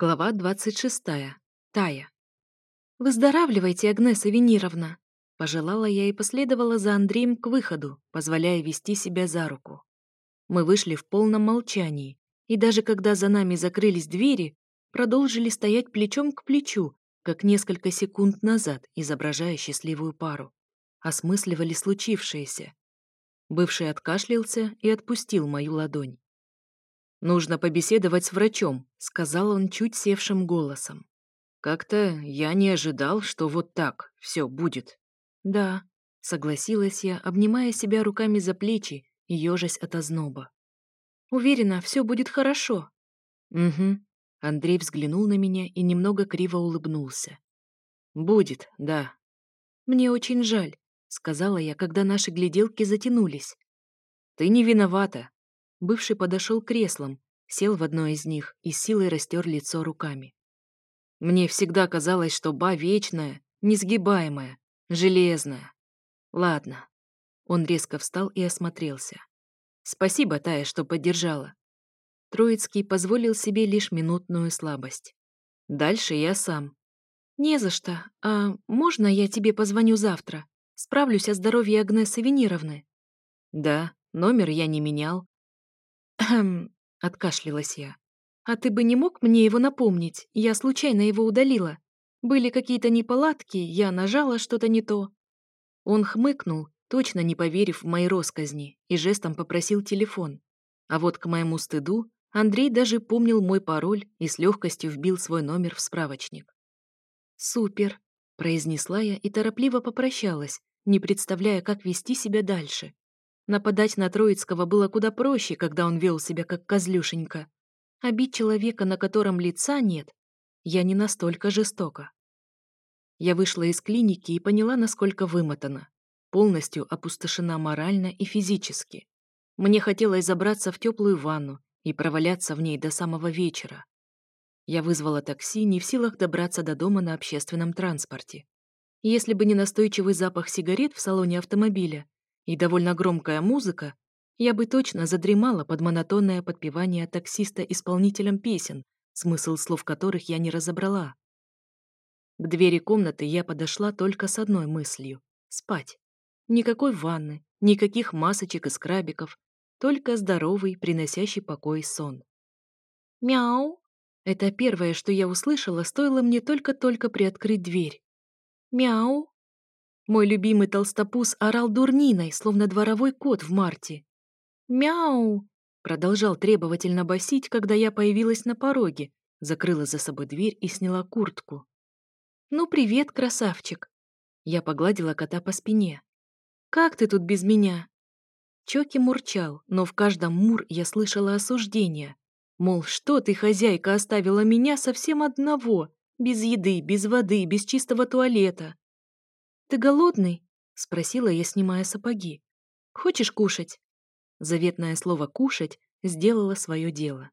Глава 26. Тая. «Выздоравливайте, Агнеса Венировна!» Пожелала я и последовала за Андреем к выходу, позволяя вести себя за руку. Мы вышли в полном молчании, и даже когда за нами закрылись двери, продолжили стоять плечом к плечу, как несколько секунд назад, изображая счастливую пару. Осмысливали случившееся. Бывший откашлялся и отпустил мою ладонь. «Нужно побеседовать с врачом», — сказал он чуть севшим голосом. «Как-то я не ожидал, что вот так все будет». «Да», — согласилась я, обнимая себя руками за плечи и ежась от озноба. «Уверена, все будет хорошо». «Угу». Андрей взглянул на меня и немного криво улыбнулся. «Будет, да». «Мне очень жаль», — сказала я, когда наши гляделки затянулись. «Ты не виновата», Бывший подошел к креслам, сел в одно из них и силой растер лицо руками. Мне всегда казалось, что Ба вечная, несгибаемая, железная. Ладно. Он резко встал и осмотрелся. Спасибо, Тая, что поддержала. Троицкий позволил себе лишь минутную слабость. Дальше я сам. Не за что. А можно я тебе позвоню завтра? Справлюсь о здоровье Агнесы Венеровны. Да, номер я не менял, Хм, откашлялась я. «А ты бы не мог мне его напомнить? Я случайно его удалила. Были какие-то неполадки, я нажала что-то не то». Он хмыкнул, точно не поверив в мои росказни, и жестом попросил телефон. А вот к моему стыду Андрей даже помнил мой пароль и с легкостью вбил свой номер в справочник. «Супер!» — произнесла я и торопливо попрощалась, не представляя, как вести себя дальше. Нападать на Троицкого было куда проще, когда он вел себя как козлюшенька. А бить человека, на котором лица нет, я не настолько жестоко. Я вышла из клиники и поняла, насколько вымотана. Полностью опустошена морально и физически. Мне хотелось забраться в теплую ванну и проваляться в ней до самого вечера. Я вызвала такси, не в силах добраться до дома на общественном транспорте. Если бы не настойчивый запах сигарет в салоне автомобиля, и довольно громкая музыка, я бы точно задремала под монотонное подпевание таксиста исполнителям песен, смысл слов которых я не разобрала. К двери комнаты я подошла только с одной мыслью — спать. Никакой ванны, никаких масочек и скрабиков, только здоровый, приносящий покой сон. «Мяу!» — это первое, что я услышала, стоило мне только-только приоткрыть дверь. «Мяу!» Мой любимый толстопуз орал дурниной, словно дворовой кот в марте. «Мяу!» — продолжал требовательно басить, когда я появилась на пороге, закрыла за собой дверь и сняла куртку. «Ну, привет, красавчик!» Я погладила кота по спине. «Как ты тут без меня?» Чоки мурчал, но в каждом мур я слышала осуждение. Мол, что ты, хозяйка, оставила меня совсем одного, без еды, без воды, без чистого туалета. «Ты голодный?» — спросила я, снимая сапоги. «Хочешь кушать?» Заветное слово «кушать» сделало свое дело.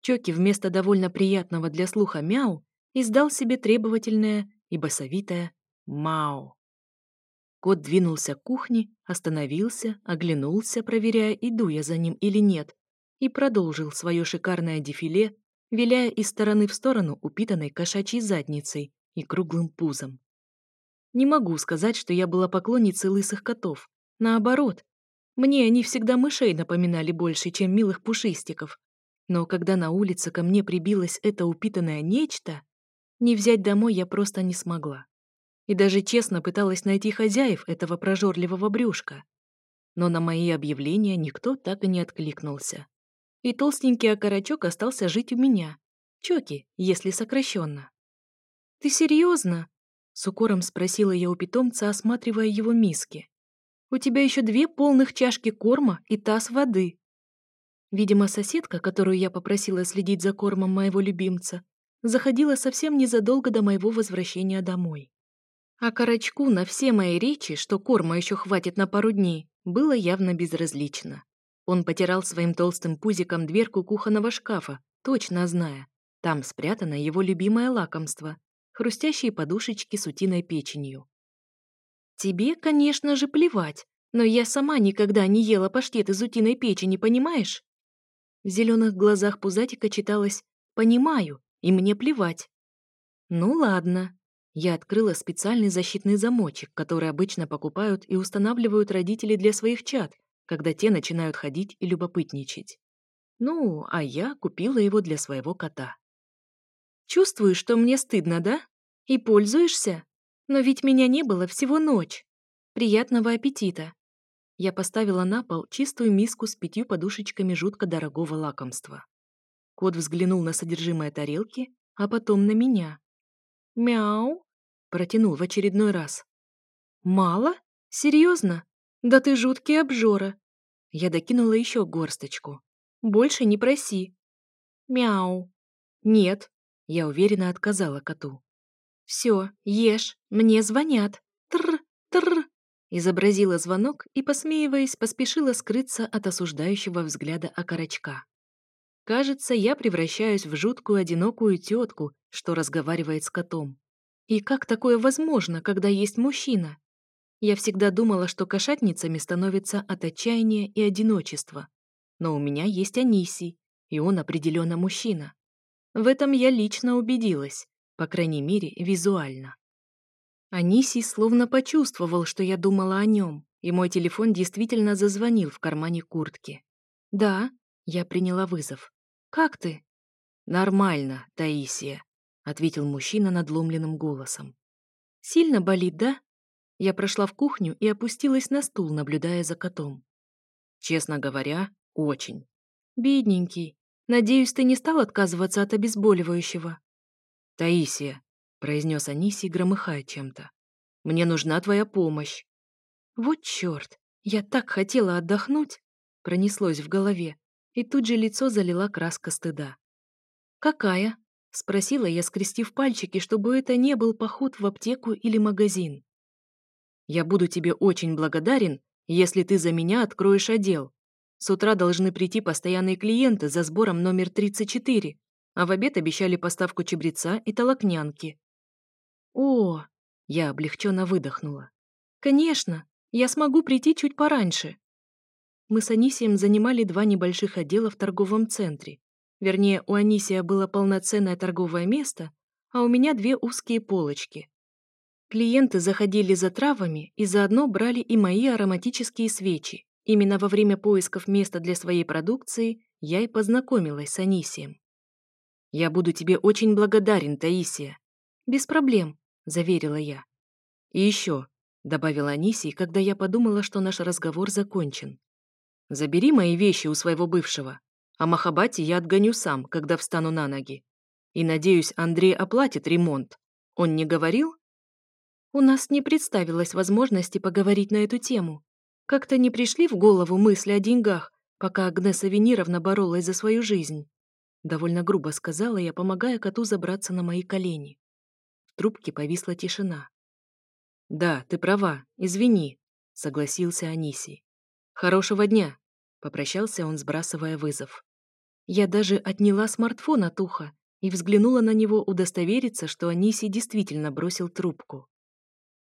Чоки вместо довольно приятного для слуха мяу издал себе требовательное и басовитое «мау». Кот двинулся к кухне, остановился, оглянулся, проверяя, иду я за ним или нет, и продолжил свое шикарное дефиле, виляя из стороны в сторону упитанной кошачьей задницей и круглым пузом. Не могу сказать, что я была поклонницей лысых котов. Наоборот. Мне они всегда мышей напоминали больше, чем милых пушистиков. Но когда на улице ко мне прибилось это упитанное нечто, не взять домой я просто не смогла. И даже честно пыталась найти хозяев этого прожорливого брюшка. Но на мои объявления никто так и не откликнулся. И толстенький окорочок остался жить у меня. Чоки, если сокращенно. «Ты серьезно? С укором спросила я у питомца, осматривая его миски. «У тебя еще две полных чашки корма и таз воды». Видимо, соседка, которую я попросила следить за кормом моего любимца, заходила совсем незадолго до моего возвращения домой. А Карачку на все мои речи, что корма еще хватит на пару дней, было явно безразлично. Он потирал своим толстым пузиком дверку кухонного шкафа, точно зная, там спрятано его любимое лакомство хрустящие подушечки с утиной печенью. «Тебе, конечно же, плевать, но я сама никогда не ела паштет из утиной печени, понимаешь?» В зеленых глазах пузатика читалось «Понимаю, и мне плевать». «Ну ладно». Я открыла специальный защитный замочек, который обычно покупают и устанавливают родители для своих чад, когда те начинают ходить и любопытничать. Ну, а я купила его для своего кота. Чувствуешь, что мне стыдно, да? И пользуешься? Но ведь меня не было всего ночь. Приятного аппетита!» Я поставила на пол чистую миску с пятью подушечками жутко дорогого лакомства. Кот взглянул на содержимое тарелки, а потом на меня. «Мяу!» — протянул в очередной раз. «Мало? Серьезно? Да ты жуткий обжора!» Я докинула еще горсточку. «Больше не проси!» «Мяу!» «Нет, я уверенно отказала коту. «Все, ешь, мне звонят. Тр, тр!» Изобразила звонок и, посмеиваясь, поспешила скрыться от осуждающего взгляда окорочка. Кажется, я превращаюсь в жуткую одинокую тетку, что разговаривает с котом. И как такое возможно, когда есть мужчина? Я всегда думала, что кошатницами становится от отчаяния и одиночества. Но у меня есть Анисий, и он определенно мужчина. В этом я лично убедилась, по крайней мере, визуально. Анисий словно почувствовал, что я думала о нем, и мой телефон действительно зазвонил в кармане куртки. «Да», — я приняла вызов. «Как ты?» «Нормально, Таисия», — ответил мужчина надломленным голосом. «Сильно болит, да?» Я прошла в кухню и опустилась на стул, наблюдая за котом. «Честно говоря, очень». «Бедненький», Надеюсь, ты не стал отказываться от обезболивающего?» «Таисия», — произнес Аниси, громыхая чем-то, — «мне нужна твоя помощь». «Вот черт! Я так хотела отдохнуть!» — пронеслось в голове, и тут же лицо залила краска стыда. «Какая?» — спросила я, скрестив пальчики, чтобы это не был поход в аптеку или магазин. «Я буду тебе очень благодарен, если ты за меня откроешь отдел», с утра должны прийти постоянные клиенты за сбором номер 34, а в обед обещали поставку чебреца и толокнянки. «О!» — я облегченно выдохнула. «Конечно! Я смогу прийти чуть пораньше!» Мы с Анисием занимали два небольших отдела в торговом центре. Вернее, у Анисия было полноценное торговое место, а у меня две узкие полочки. Клиенты заходили за травами и заодно брали и мои ароматические свечи. Именно во время поисков места для своей продукции я и познакомилась с Анисием. «Я буду тебе очень благодарен, Таисия». «Без проблем», — заверила я. «И еще», — добавила Анисий, когда я подумала, что наш разговор закончен. «Забери мои вещи у своего бывшего, а Махабати я отгоню сам, когда встану на ноги. И, надеюсь, Андрей оплатит ремонт. Он не говорил?» «У нас не представилось возможности поговорить на эту тему», как-то не пришли в голову мысли о деньгах, пока Агнеса Венеровна боролась за свою жизнь. Довольно грубо сказала я, помогая коту забраться на мои колени. В трубке повисла тишина. «Да, ты права, извини», — согласился Анисий. «Хорошего дня», — попрощался он, сбрасывая вызов. Я даже отняла смартфон от уха и взглянула на него удостовериться, что Аниси действительно бросил трубку.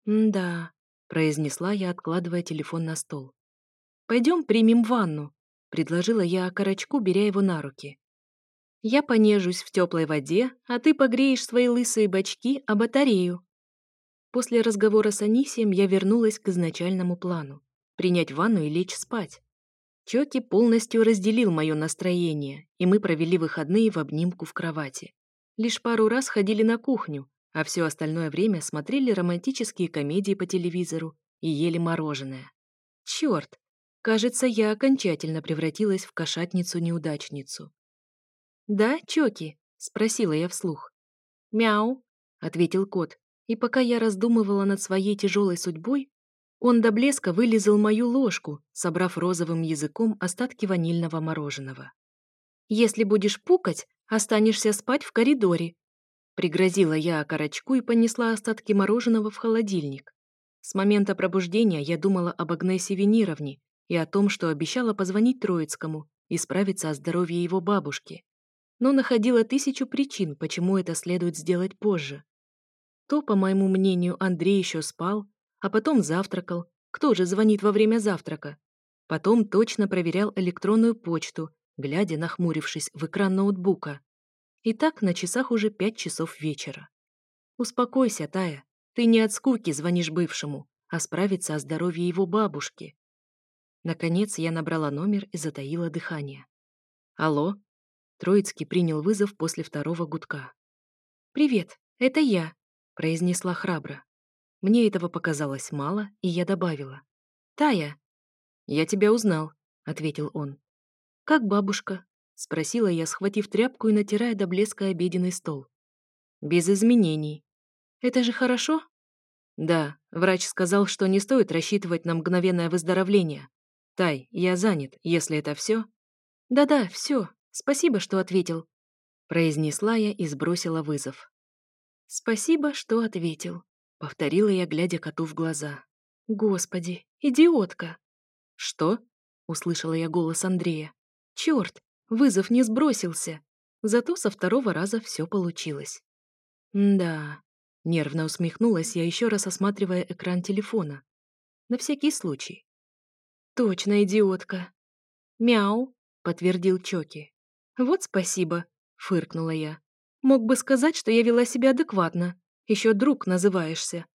М «Да, произнесла я, откладывая телефон на стол. «Пойдем примем ванну», — предложила я окорочку, беря его на руки. «Я понежусь в теплой воде, а ты погреешь свои лысые бочки о батарею». После разговора с Анисием я вернулась к изначальному плану — принять ванну и лечь спать. Чоки полностью разделил мое настроение, и мы провели выходные в обнимку в кровати. Лишь пару раз ходили на кухню, а все остальное время смотрели романтические комедии по телевизору и ели мороженое. Черт, кажется, я окончательно превратилась в кошатницу-неудачницу. «Да, Чоки?» — спросила я вслух. «Мяу», — ответил кот, и пока я раздумывала над своей тяжелой судьбой, он до блеска вылизал мою ложку, собрав розовым языком остатки ванильного мороженого. «Если будешь пукать, останешься спать в коридоре», Пригрозила я окорочку и понесла остатки мороженого в холодильник. С момента пробуждения я думала об Агнесе Венировне и о том, что обещала позвонить Троицкому и справиться о здоровье его бабушки. Но находила тысячу причин, почему это следует сделать позже. То, по моему мнению, Андрей еще спал, а потом завтракал. Кто же звонит во время завтрака? Потом точно проверял электронную почту, глядя, нахмурившись, в экран ноутбука. Итак, на часах уже пять часов вечера. Успокойся, Тая. Ты не от скуки звонишь бывшему, а справиться о здоровье его бабушки. Наконец я набрала номер и затаила дыхание. «Алло?» Троицкий принял вызов после второго гудка. «Привет, это я», — произнесла храбро. Мне этого показалось мало, и я добавила. «Тая». «Я тебя узнал», — ответил он. «Как бабушка?» — спросила я, схватив тряпку и натирая до блеска обеденный стол. «Без изменений. Это же хорошо?» «Да, врач сказал, что не стоит рассчитывать на мгновенное выздоровление. Тай, я занят, если это все. «Да-да, все. Спасибо, что ответил», — произнесла я и сбросила вызов. «Спасибо, что ответил», — повторила я, глядя коту в глаза. «Господи, идиотка!» «Что?» — услышала я голос Андрея. чёрт. Вызов не сбросился. Зато со второго раза все получилось. «Да...» — нервно усмехнулась я, еще раз осматривая экран телефона. «На всякий случай». «Точно идиотка!» «Мяу!» — подтвердил Чоки. «Вот спасибо!» — фыркнула я. «Мог бы сказать, что я вела себя адекватно. Еще друг называешься.